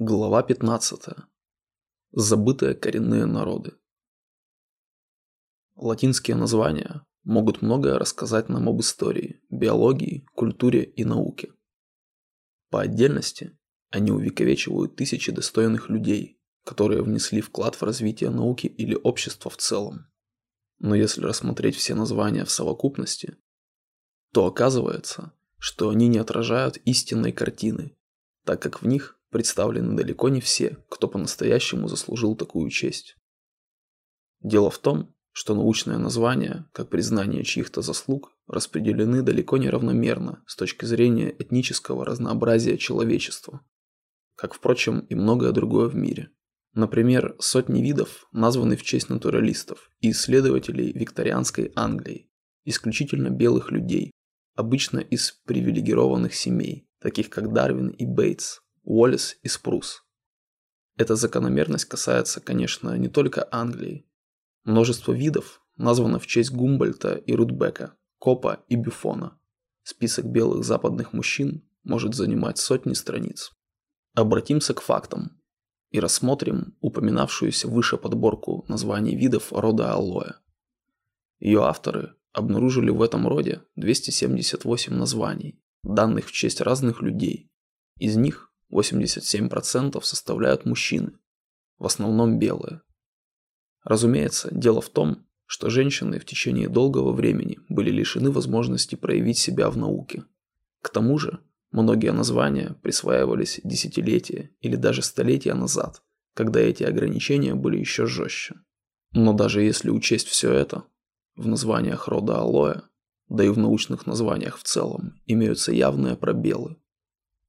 Глава 15. Забытые коренные народы. Латинские названия могут многое рассказать нам об истории, биологии, культуре и науке. По отдельности они увековечивают тысячи достойных людей, которые внесли вклад в развитие науки или общества в целом. Но если рассмотреть все названия в совокупности, то оказывается, что они не отражают истинной картины, так как в них представлены далеко не все, кто по-настоящему заслужил такую честь. Дело в том, что научные названия, как признание чьих-то заслуг, распределены далеко не равномерно с точки зрения этнического разнообразия человечества, как, впрочем, и многое другое в мире. Например, сотни видов названы в честь натуралистов и исследователей викторианской Англии, исключительно белых людей, обычно из привилегированных семей, таких как Дарвин и Бейтс, Уоллес и Спрус. Эта закономерность касается, конечно, не только Англии. Множество видов названо в честь Гумбольта и Рудбека, Копа и Бюфона. Список белых западных мужчин может занимать сотни страниц. Обратимся к фактам и рассмотрим упоминавшуюся выше подборку названий видов рода алоэ. Ее авторы обнаружили в этом роде 278 названий, данных в честь разных людей. Из них 87% составляют мужчины, в основном белые. Разумеется, дело в том, что женщины в течение долгого времени были лишены возможности проявить себя в науке. К тому же, многие названия присваивались десятилетия или даже столетия назад, когда эти ограничения были еще жестче. Но даже если учесть все это, в названиях рода алоэ, да и в научных названиях в целом, имеются явные пробелы,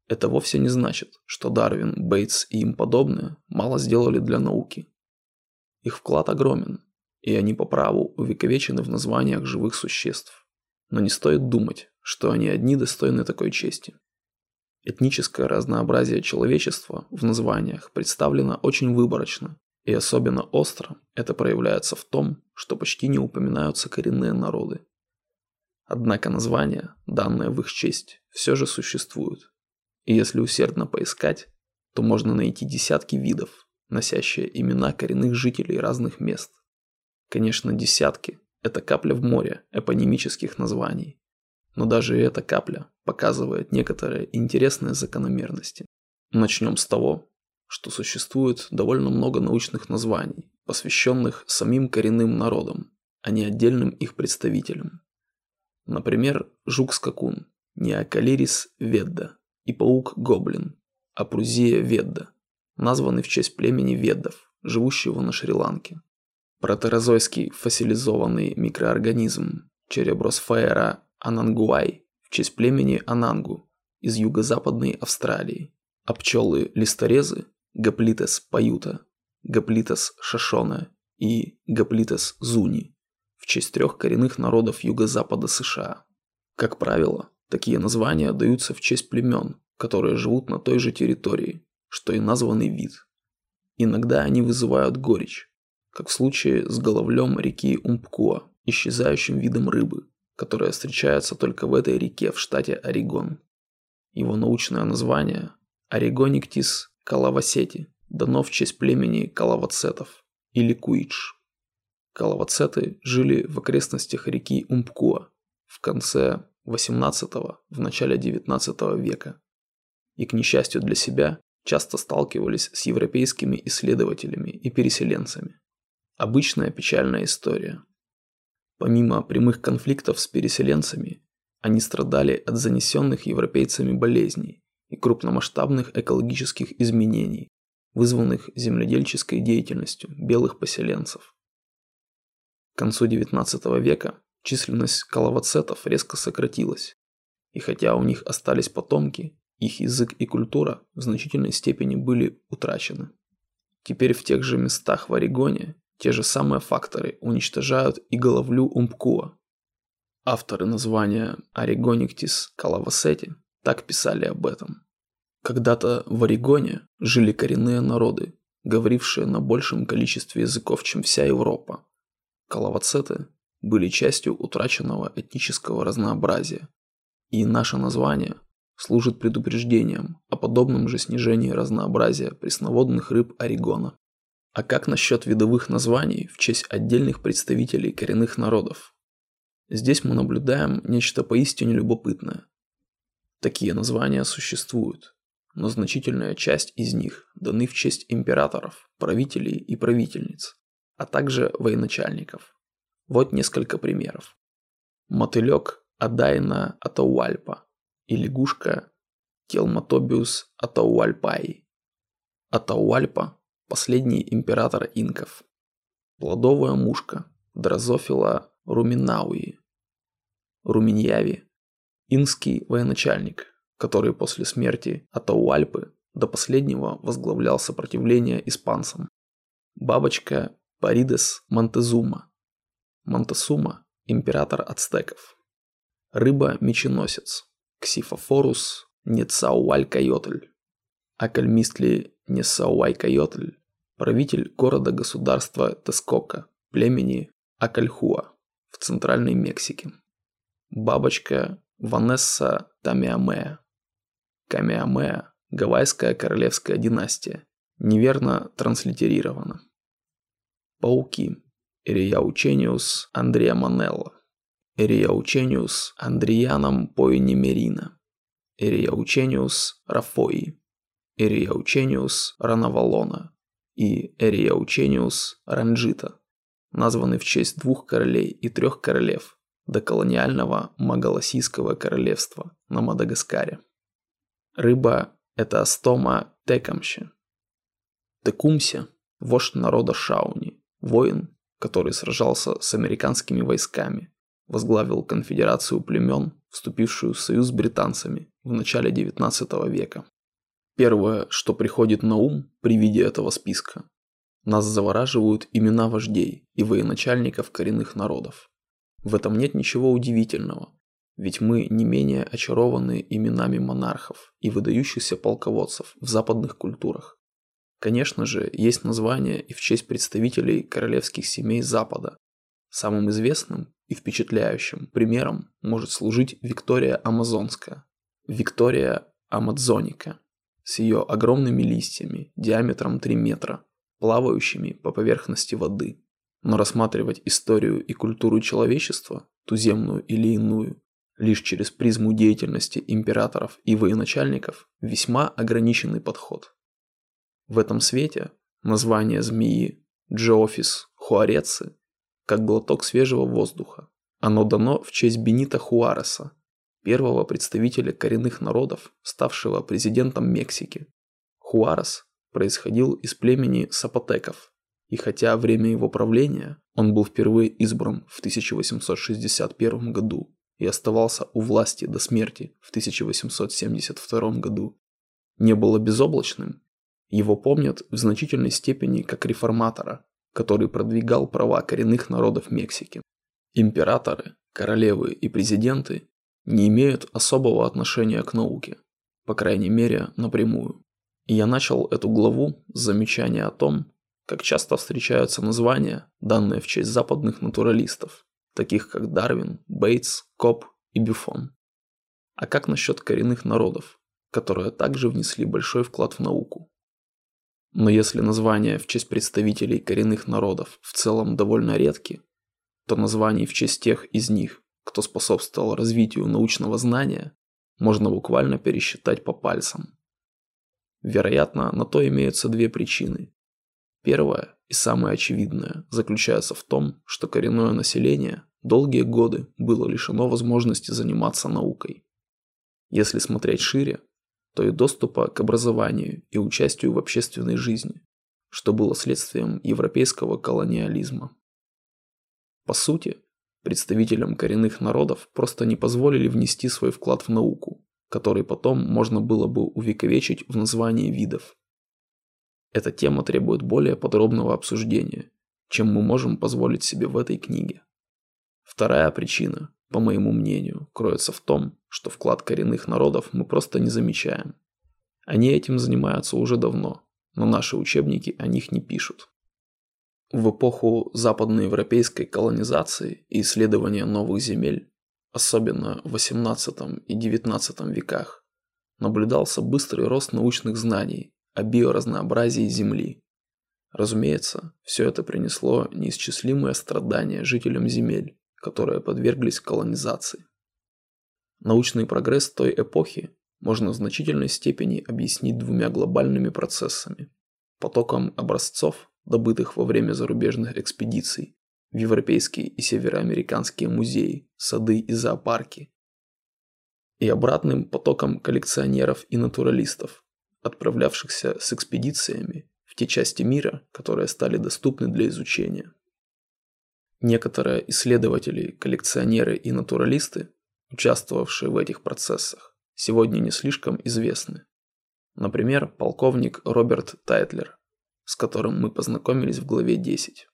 это вовсе не значит, что Дарвин, Бейтс и им подобные мало сделали для науки. Их вклад огромен, и они по праву увековечены в названиях живых существ. Но не стоит думать, что они одни достойны такой чести. Этническое разнообразие человечества в названиях представлено очень выборочно, и особенно остро это проявляется в том, что почти не упоминаются коренные народы. Однако названия, данные в их честь, все же существуют. И если усердно поискать, то можно найти десятки видов, носящие имена коренных жителей разных мест. Конечно, десятки – это капля в море эпонимических названий. Но даже эта капля показывает некоторые интересные закономерности. Начнем с того, что существует довольно много научных названий, посвященных самим коренным народам, а не отдельным их представителям. Например, жук-скакун – Неокалирис ведда и паук-гоблин, Апрузия ведда, названный в честь племени веддов, живущего на Шри-Ланке. Протерозойский фасилизованный микроорганизм Черебросфера анангуай в честь племени Анангу из юго-западной Австралии, а пчелы-листорезы Гоплитес паюта, Гоплитес шашона и Гоплитес зуни в честь трех коренных народов юго-запада США. Как правило, Такие названия даются в честь племен, которые живут на той же территории, что и названный вид. Иногда они вызывают горечь, как в случае с головлем реки Умпкуа, исчезающим видом рыбы, которая встречается только в этой реке в штате Орегон. Его научное название – Орегониктис калавасети, дано в честь племени калавацетов или куидж. Калавацеты жили в окрестностях реки Умпкуа в конце XVIII – в начале XIX века. И, к несчастью для себя, часто сталкивались с европейскими исследователями и переселенцами. Обычная печальная история. Помимо прямых конфликтов с переселенцами, они страдали от занесенных европейцами болезней и крупномасштабных экологических изменений, вызванных земледельческой деятельностью белых поселенцев. К концу XIX века численность калавацетов резко сократилась. И хотя у них остались потомки, их язык и культура в значительной степени были утрачены. Теперь в тех же местах в Орегоне те же самые факторы уничтожают и головлю Умпкуа. Авторы названия Орегониктис калавасети так писали об этом. Когда-то в Орегоне жили коренные народы, говорившие на большем количестве языков, чем вся Европа. Калавацеты были частью утраченного этнического разнообразия, и наше название служит предупреждением о подобном же снижении разнообразия пресноводных рыб Орегона. А как насчет видовых названий в честь отдельных представителей коренных народов? Здесь мы наблюдаем нечто поистине любопытное. Такие названия существуют, но значительная часть из них даны в честь императоров, правителей и правительниц, а также военачальников. Вот несколько примеров. Мотылек Адайна Атауальпа и лягушка Келматобиус Атауальпай. Атауальпа – последний император инков. Плодовая мушка Дрозофила руминауи. Руминьяви – инский военачальник, который после смерти Атауальпы до последнего возглавлял сопротивление испанцам. Бабочка Паридес Монтезума. Монтесума – император ацтеков. Рыба-меченосец. Ксифофорус Нецауалькайотль. Акальмистли Несауайкайотль. Правитель города-государства Тескока, племени Акальхуа в Центральной Мексике. Бабочка Ванесса Тамиамеа. Камиамеа – Гавайская королевская династия. Неверно транслитерирована. Пауки. Ириаучениус Андреа Манелло. Ириаучениус Андрианом Пойнемерина. Ириаучениус Рафои. Ириаучениус Ранавалона и Эриаучениус Ранджита названы в честь двух королей и трех королев до колониального Магаласийского королевства на Мадагаскаре. Рыба – это астома текамщи. Текумси – вождь народа Шауни, воин, который сражался с американскими войсками, возглавил конфедерацию племен, вступившую в союз с британцами в начале XIX века. Первое, что приходит на ум при виде этого списка нас завораживают имена вождей и военачальников коренных народов. В этом нет ничего удивительного, ведь мы не менее очарованы именами монархов и выдающихся полководцев в западных культурах. Конечно же, есть названия и в честь представителей королевских семей Запада. Самым известным и впечатляющим примером может служить Виктория Амазонская, Виктория Амазоника, с ее огромными листьями диаметром 3 метра, плавающими по поверхности воды. Но рассматривать историю и культуру человечества, туземную или иную, лишь через призму деятельности императоров и военачальников – весьма ограниченный подход. В этом свете название змеи Джофис хуарецы как глоток свежего воздуха. Оно дано в честь Бенита Хуареса, первого представителя коренных народов, ставшего президентом Мексики. Хуарес происходил из племени сапотеков, и хотя время его правления он был впервые избран в 1861 году и оставался у власти до смерти в 1872 году, не было безоблачным, его помнят в значительной степени как реформатора, который продвигал права коренных народов Мексики. Императоры, королевы и президенты не имеют особого отношения к науке, по крайней мере напрямую. И я начал эту главу с замечания о том, как часто встречаются названия, данные в честь западных натуралистов, таких как Дарвин, Бейтс, Коп и Бюфон. А как насчет коренных народов, которые также внесли большой вклад в науку? Но если названия в честь представителей коренных народов в целом довольно редки, то названий в честь тех из них, кто способствовал развитию научного знания, можно буквально пересчитать по пальцам. Вероятно, на то имеются две причины. Первая и самая очевидная заключается в том, что коренное население долгие годы было лишено возможности заниматься наукой. Если смотреть шире, то и доступа к образованию и участию в общественной жизни, что было следствием европейского колониализма. По сути, представителям коренных народов просто не позволили внести свой вклад в науку, который потом можно было бы увековечить в названии видов. Эта тема требует более подробного обсуждения, чем мы можем позволить себе в этой книге. Вторая причина, по моему мнению, кроется в том, что вклад коренных народов мы просто не замечаем. Они этим занимаются уже давно, но наши учебники о них не пишут. В эпоху западноевропейской колонизации и исследования новых земель особенно в XVIII и XIX веках, наблюдался быстрый рост научных знаний о биоразнообразии Земли. Разумеется, все это принесло неисчислимые страдания жителям земель, которые подверглись колонизации. Научный прогресс той эпохи можно в значительной степени объяснить двумя глобальными процессами. Потоком образцов, добытых во время зарубежных экспедиций в европейские и североамериканские музеи, сады и зоопарки, и обратным потоком коллекционеров и натуралистов, отправлявшихся с экспедициями в те части мира, которые стали доступны для изучения. Некоторые исследователи, коллекционеры и натуралисты, участвовавшие в этих процессах, сегодня не слишком известны. Например, полковник Роберт Тайтлер, с которым мы познакомились в главе 10.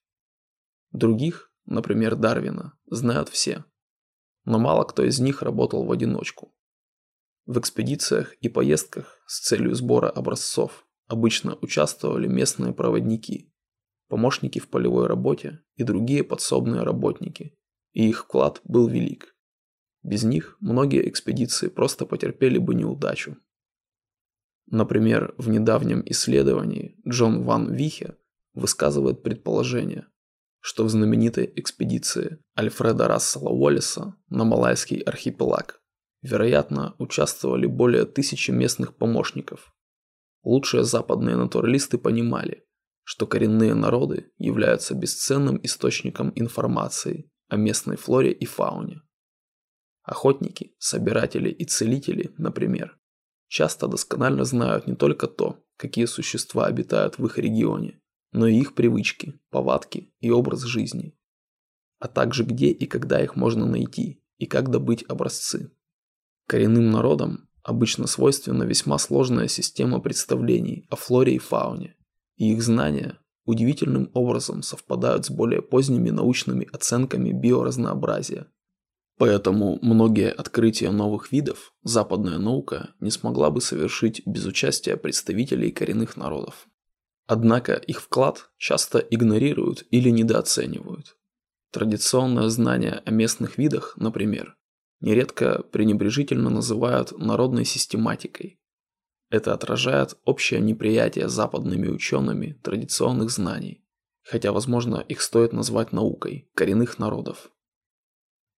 Других, например, Дарвина, знают все, но мало кто из них работал в одиночку. В экспедициях и поездках с целью сбора образцов обычно участвовали местные проводники, помощники в полевой работе и другие подсобные работники, и их вклад был велик. Без них многие экспедиции просто потерпели бы неудачу. Например, в недавнем исследовании Джон Ван Вихе высказывает предположение, что в знаменитой экспедиции Альфреда Рассела Уоллеса на Малайский архипелаг Вероятно, участвовали более тысячи местных помощников. Лучшие западные натуралисты понимали, что коренные народы являются бесценным источником информации о местной флоре и фауне. Охотники, собиратели и целители, например, часто досконально знают не только то, какие существа обитают в их регионе, но и их привычки, повадки и образ жизни, а также где и когда их можно найти и как добыть образцы. Коренным народам обычно свойственна весьма сложная система представлений о флоре и фауне, их знания удивительным образом совпадают с более поздними научными оценками биоразнообразия. Поэтому многие открытия новых видов западная наука не смогла бы совершить без участия представителей коренных народов. Однако их вклад часто игнорируют или недооценивают. Традиционное знание о местных видах, например, нередко пренебрежительно называют народной систематикой. Это отражает общее неприятие западными учеными традиционных знаний, хотя, возможно, их стоит назвать наукой коренных народов.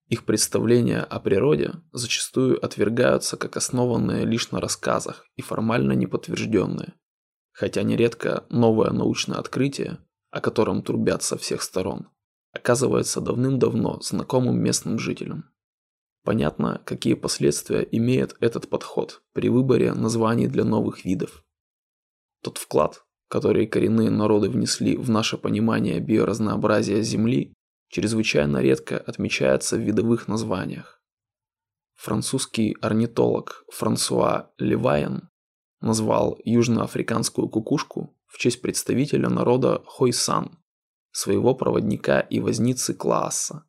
Их представления о природе зачастую отвергаются как основанные лишь на рассказах и формально неподтвержденные, хотя нередко новое научное открытие, о котором трубят со всех сторон, оказывается давным-давно знакомым местным жителям. Понятно, какие последствия имеет этот подход при выборе названий для новых видов. Тот вклад, который коренные народы внесли в наше понимание биоразнообразия Земли, чрезвычайно редко отмечается в видовых названиях. Французский орнитолог Франсуа Левайен назвал южноафриканскую кукушку в честь представителя народа Хойсан, своего проводника и возницы Клаасса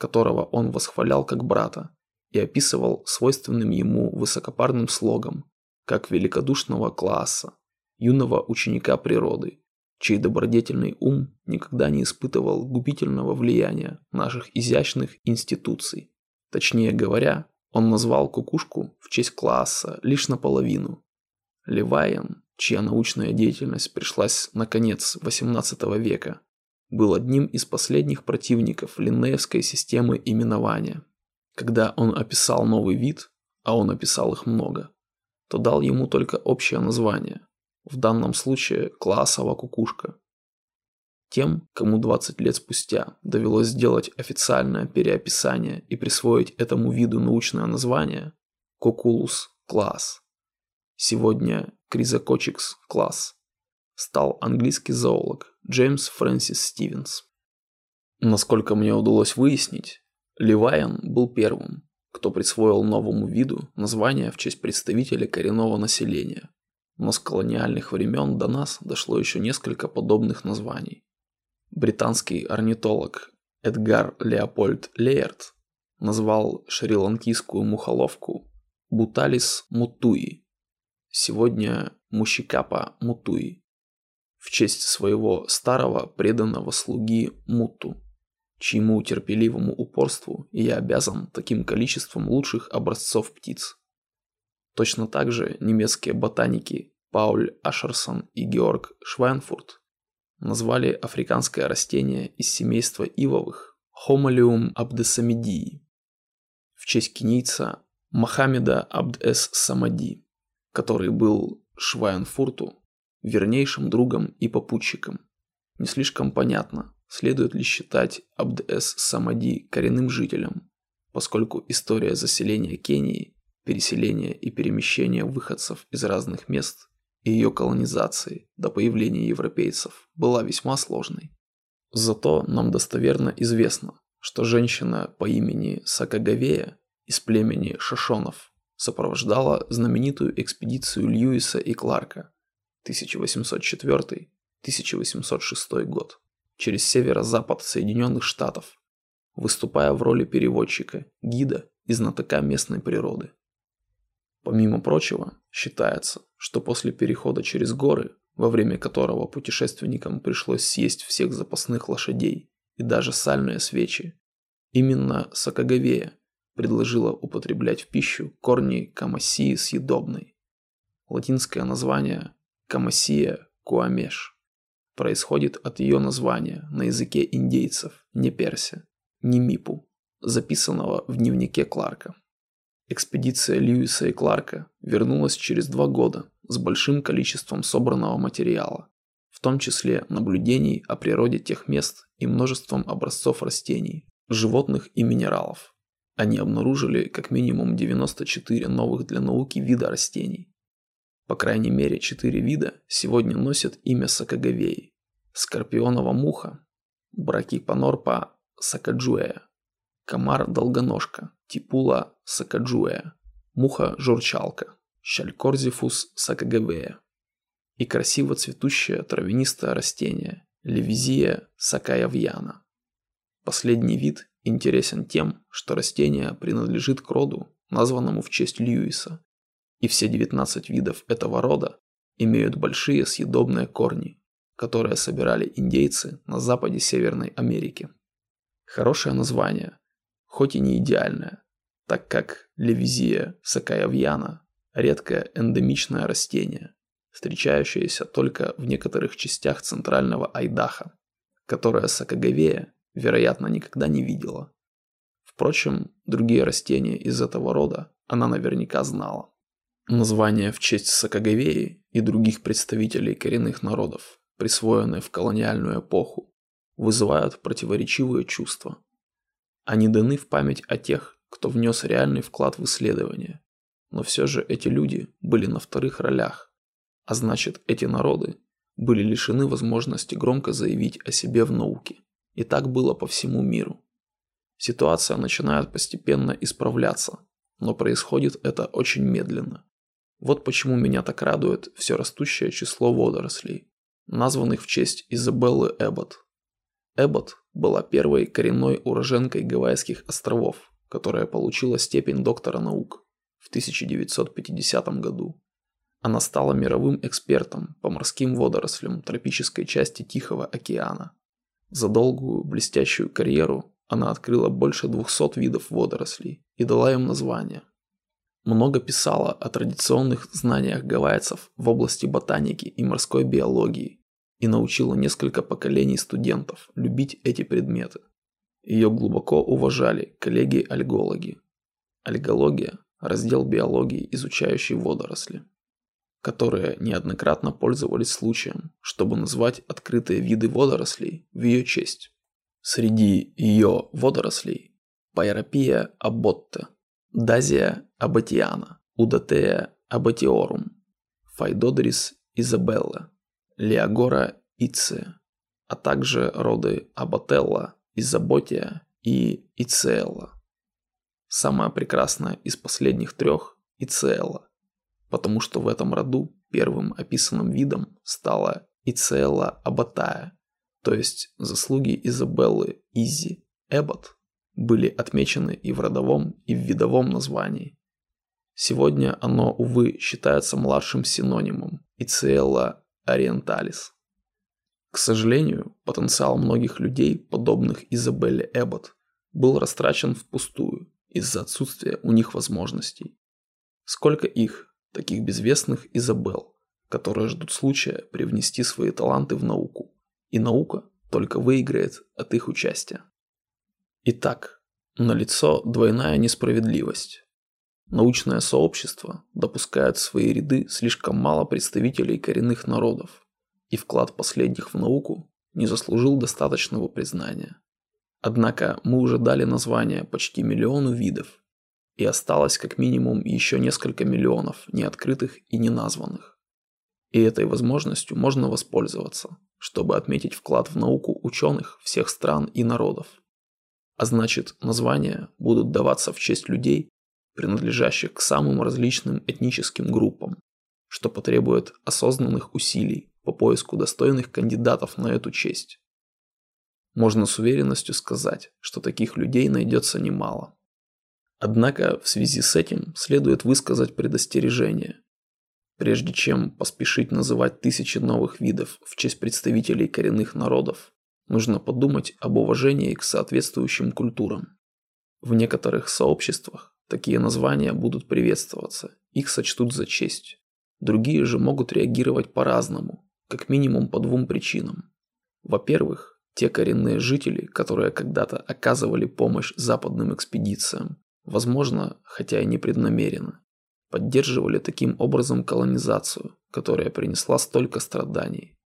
которого он восхвалял как брата и описывал свойственным ему высокопарным слогом, как великодушного класса, юного ученика природы, чей добродетельный ум никогда не испытывал губительного влияния наших изящных институций. Точнее говоря, он назвал кукушку в честь класса лишь наполовину. Левайен, чья научная деятельность пришлась на конец XVIII века, был одним из последних противников линнеевской системы именования. Когда он описал новый вид, а он описал их много, то дал ему только общее название, в данном случае классовая кукушка. Тем, кому 20 лет спустя довелось сделать официальное переописание и присвоить этому виду научное название Кокулус класс. Сегодня Кризокочикс класс стал английский зоолог Джеймс Фрэнсис Стивенс. Насколько мне удалось выяснить, Левайан был первым, кто присвоил новому виду название в честь представителя коренного населения. Но с колониальных времен до нас дошло еще несколько подобных названий. Британский орнитолог Эдгар Леопольд Лейерт назвал шри-ланкийскую мухоловку Буталис мутуи, сегодня Мущикапа мутуи в честь своего старого преданного слуги Муту, чьему терпеливому упорству я обязан таким количеством лучших образцов птиц. Точно так же немецкие ботаники Пауль Ашерсон и Георг Швайнфурт назвали африканское растение из семейства ивовых Homalium abdesamidii в честь кенийца Мохаммеда Абд-эс-Самади, который был Швайнфурту вернейшим другом и попутчиком. Не слишком понятно, следует ли считать Абд-эс-Самади коренным жителем, поскольку история заселения Кении, переселения и перемещения выходцев из разных мест и ее колонизации до появления европейцев была весьма сложной. Зато нам достоверно известно, что женщина по имени Сакагавея из племени Шашонов сопровождала знаменитую экспедицию Льюиса и Кларка 1804-1806 год через северо-запад Соединенных Штатов, выступая в роли переводчика, гида и знатока местной природы. Помимо прочего, считается, что после перехода через горы, во время которого путешественникам пришлось съесть всех запасных лошадей и даже сальные свечи, именно Сакагавея предложила употреблять в пищу корни камасии съедобной. Латинское название камасия куамеш происходит от ее названия на языке индейцев, не перся, не мипу, записанного в дневнике Кларка. Экспедиция Льюиса и Кларка вернулась через два года с большим количеством собранного материала, в том числе наблюдений о природе тех мест и множеством образцов растений, животных и минералов. Они обнаружили как минимум 94 новых для науки вида растений. По крайней мере 4 вида сегодня носят имя сакагавеи. Скорпионова муха, бракипанорпа сакаджуэя, комар-долгоножка, типула сакаджуэя, муха-журчалка, шалькорзифус сакагавея и красиво цветущее травянистое растение левизия сакаявьяна. Последний вид интересен тем, что растение принадлежит к роду, названному в честь Льюиса, и все 19 видов этого рода имеют большие съедобные корни, которые собирали индейцы на западе Северной Америки. Хорошее название, хоть и не идеальное, так как Левизия сакаявьяна – редкое эндемичное растение, встречающееся только в некоторых частях центрального Айдаха, которое Сакагавея, вероятно, никогда не видела. Впрочем, другие растения из этого рода она наверняка знала. Названия в честь Сакагавеи и других представителей коренных народов, присвоенные в колониальную эпоху, вызывают противоречивые чувства – они даны в память о тех, кто внес реальный вклад в исследование. Но все же эти люди были на вторых ролях, а значит эти народы были лишены возможности громко заявить о себе в науке. И так было по всему миру. Ситуация начинает постепенно исправляться, но происходит это очень медленно. Вот почему меня так радует все растущее число водорослей, названных в честь Изабеллы Эббот, Эббот была первой коренной уроженкой Гавайских островов, которая получила степень доктора наук в 1950 году. Она стала мировым экспертом по морским водорослям тропической части Тихого океана. За долгую блестящую карьеру она открыла больше 200 видов водорослей и дала им названия. Много писала о традиционных знаниях гавайцев в области ботаники и морской биологии и научила несколько поколений студентов любить эти предметы. Ее глубоко уважали коллеги-альгологи. Альгология – раздел биологии, изучающий водоросли, которые неоднократно пользовались случаем, чтобы назвать открытые виды водорослей в ее честь. Среди ее водорослей – Пайропия аботте, Дазия абатиана, Удатея абатиорум, Файдодрис изабелла, Леогора Ице, а также роды Абателла, Изаботия и Ицеэлла. Самая прекрасная из последних трех – Ицеэлла, потому что в этом роду первым описанным видом стала Ицеэлла Абатая, то есть заслуги Изабеллы Изи Эббот были отмечены и в родовом, и в видовом названии. Сегодня оно, увы, считается младшим синонимом Ицеэлла Ориенталис. К сожалению, потенциал многих людей, подобных Изабелле Эббот, был растрачен впустую из-за отсутствия у них возможностей. Сколько их, таких безвестных Изабел, которые ждут случая привнести свои таланты в науку, и наука только выиграет от их участия. Итак, налицо двойная несправедливость. Научное сообщество допускает в свои ряды слишком мало представителей коренных народов, и вклад последних в науку не заслужил достаточного признания. Однако мы уже дали название почти миллиону видов, и осталось как минимум еще несколько миллионов неоткрытых и неназванных. И этой возможностью можно воспользоваться, чтобы отметить вклад в науку ученых всех стран и народов. А значит, названия будут даваться в честь людей, принадлежащих к самым различным этническим группам, что потребует осознанных усилий по поиску достойных кандидатов на эту честь. Можно с уверенностью сказать, что таких людей найдется немало. Однако в связи с этим следует высказать предостережение. Прежде чем поспешить называть тысячи новых видов в честь представителей коренных народов, нужно подумать об уважении к соответствующим культурам. В некоторых сообществах Такие названия будут приветствоваться, их сочтут за честь. Другие же могут реагировать по-разному, как минимум по двум причинам. Во-первых, те коренные жители, которые когда-то оказывали помощь западным экспедициям, возможно, хотя и непреднамеренно, поддерживали таким образом колонизацию, которая принесла столько страданий.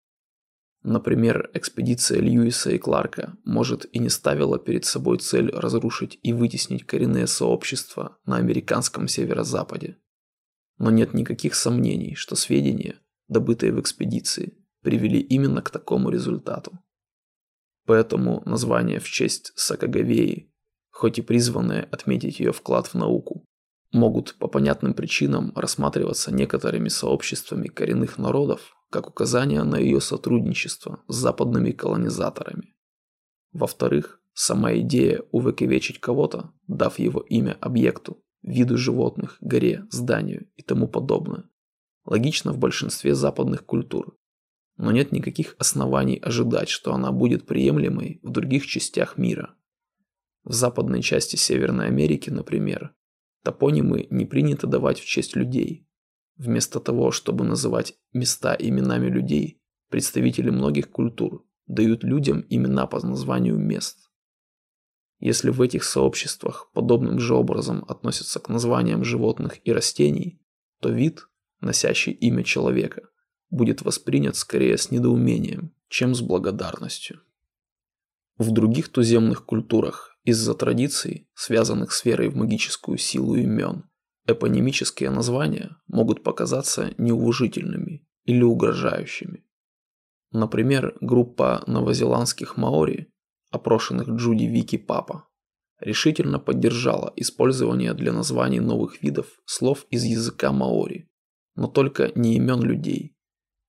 Например, экспедиция Льюиса и Кларка, может, и не ставила перед собой цель разрушить и вытеснить коренные сообщества на американском северо-западе. Но нет никаких сомнений, что сведения, добытые в экспедиции, привели именно к такому результату. Поэтому название в честь Сакагавеи, хоть и призванное отметить ее вклад в науку, могут по понятным причинам рассматриваться некоторыми сообществами коренных народов как указание на ее сотрудничество с западными колонизаторами. Во-вторых, сама идея увековечить кого-то, дав его имя объекту, виду животных, горе, зданию и тому подобное, логично в большинстве западных культур, но нет никаких оснований ожидать, что она будет приемлемой в других частях мира. В западной части Северной Америки, например, топонимы не принято давать в честь людей, Вместо того, чтобы называть места именами людей, представители многих культур дают людям имена по названию мест. Если в этих сообществах подобным же образом относятся к названиям животных и растений, то вид, носящий имя человека, будет воспринят скорее с недоумением, чем с благодарностью. В других туземных культурах из-за традиций, связанных с верой в магическую силу имен, Эпонимические названия могут показаться неуважительными или угрожающими. Например, группа новозеландских маори, опрошенных Джуди Вики Папа, решительно поддержала использование для названий новых видов слов из языка маори, но только не имен людей.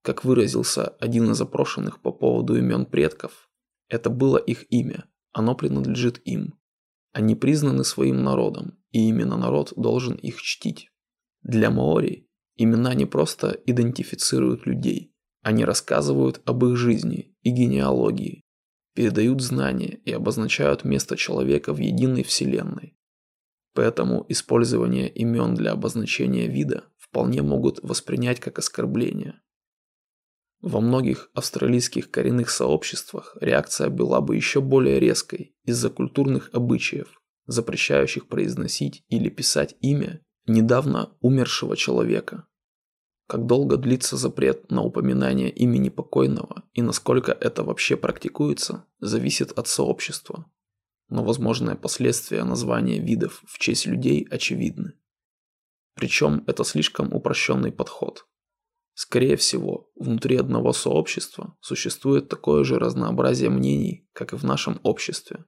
Как выразился один из опрошенных по поводу имен предков, это было их имя, оно принадлежит им. Они признаны своим народом, и именно народ должен их чтить. Для маори имена не просто идентифицируют людей, они рассказывают об их жизни и генеалогии, передают знания и обозначают место человека в единой вселенной. Поэтому использование имен для обозначения вида вполне могут воспринять как оскорбление. Во многих австралийских коренных сообществах реакция была бы еще более резкой из-за культурных обычаев, запрещающих произносить или писать имя недавно умершего человека. Как долго длится запрет на упоминание имени покойного и насколько это вообще практикуется, зависит от сообщества. Но возможные последствия названия видов в честь людей очевидны. Причем это слишком упрощенный подход. Скорее всего, внутри одного сообщества существует такое же разнообразие мнений, как и в нашем обществе.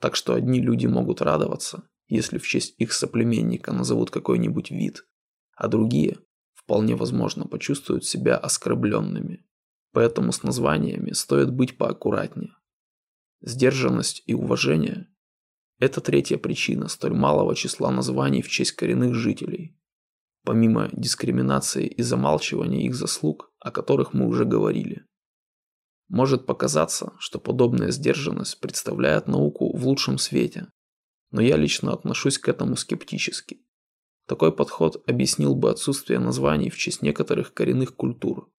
Так что одни люди могут радоваться, если в честь их соплеменника назовут какой-нибудь вид, а другие, вполне возможно, почувствуют себя оскорбленными. Поэтому с названиями стоит быть поаккуратнее. Сдержанность и уважение – это третья причина столь малого числа названий в честь коренных жителей, помимо дискриминации и замалчивания их заслуг, о которых мы уже говорили. Может показаться, что подобная сдержанность представляет науку в лучшем свете, но я лично отношусь к этому скептически. Такой подход объяснил бы отсутствие названий в честь некоторых коренных культур,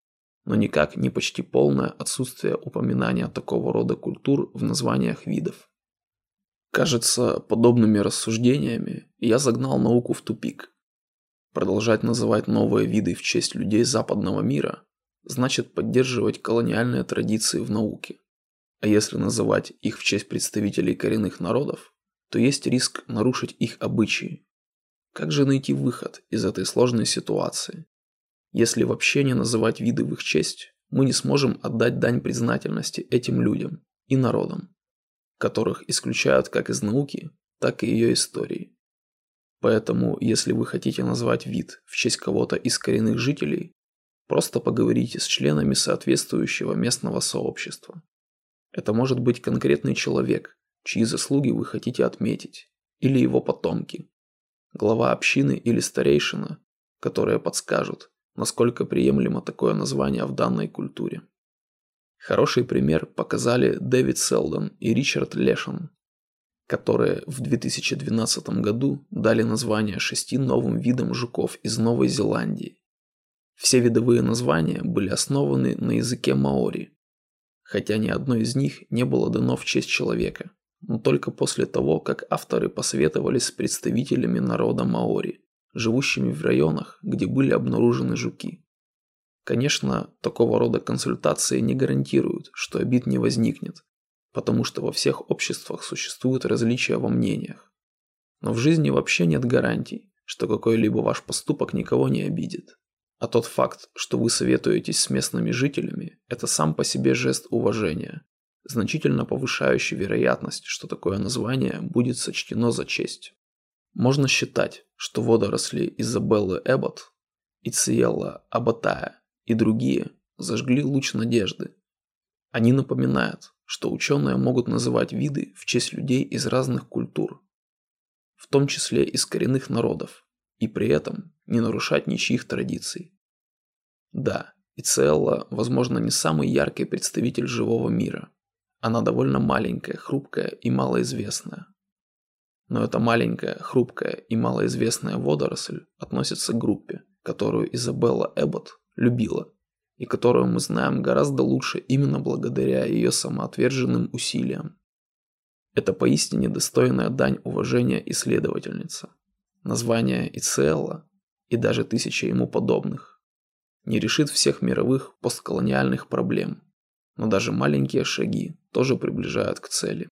но никак не почти полное отсутствие упоминания такого рода культур в названиях видов. Кажется, подобными рассуждениями я загнал науку в тупик. Продолжать называть новые виды в честь людей западного мира значит поддерживать колониальные традиции в науке. А если называть их в честь представителей коренных народов, то есть риск нарушить их обычаи. Как же найти выход из этой сложной ситуации? Если вообще не называть виды в их честь, мы не сможем отдать дань признательности этим людям и народам, которых исключают как из науки, так и ее истории. Поэтому, если вы хотите назвать вид в честь кого-то из коренных жителей, просто поговорите с членами соответствующего местного сообщества. Это может быть конкретный человек, чьи заслуги вы хотите отметить, или его потомки, глава общины или старейшина, которые подскажут, насколько приемлемо такое название в данной культуре. Хороший пример показали Дэвид Селдон и Ричард Лешен которые в 2012 году дали название шести новым видам жуков из Новой Зеландии. Все видовые названия были основаны на языке маори, хотя ни одно из них не было дано в честь человека, но только после того, как авторы посоветовались с представителями народа маори, живущими в районах, где были обнаружены жуки. Конечно, такого рода консультации не гарантируют, что обид не возникнет, потому что во всех обществах существуют различия во мнениях. Но в жизни вообще нет гарантий, что какой-либо ваш поступок никого не обидит. А тот факт, что вы советуетесь с местными жителями, это сам по себе жест уважения, значительно повышающий вероятность, что такое название будет сочтено за честь. Можно считать, что водоросли Изабеллы Эббот, Ициелла Абатая и другие зажгли луч надежды. Они напоминают, что ученые могут называть виды в честь людей из разных культур, в том числе из коренных народов, и при этом не нарушать ничьих традиций. Да, Ицелла, возможно, не самый яркий представитель живого мира. Она довольно маленькая, хрупкая и малоизвестная. Но эта маленькая, хрупкая и малоизвестная водоросль относится к группе, которую Изабелла Эббот любила и которую мы знаем гораздо лучше именно благодаря ее самоотверженным усилиям. Это поистине достойная дань уважения исследовательница. Название Ицелла и даже тысяча ему подобных не решит всех мировых постколониальных проблем, но даже маленькие шаги тоже приближают к цели.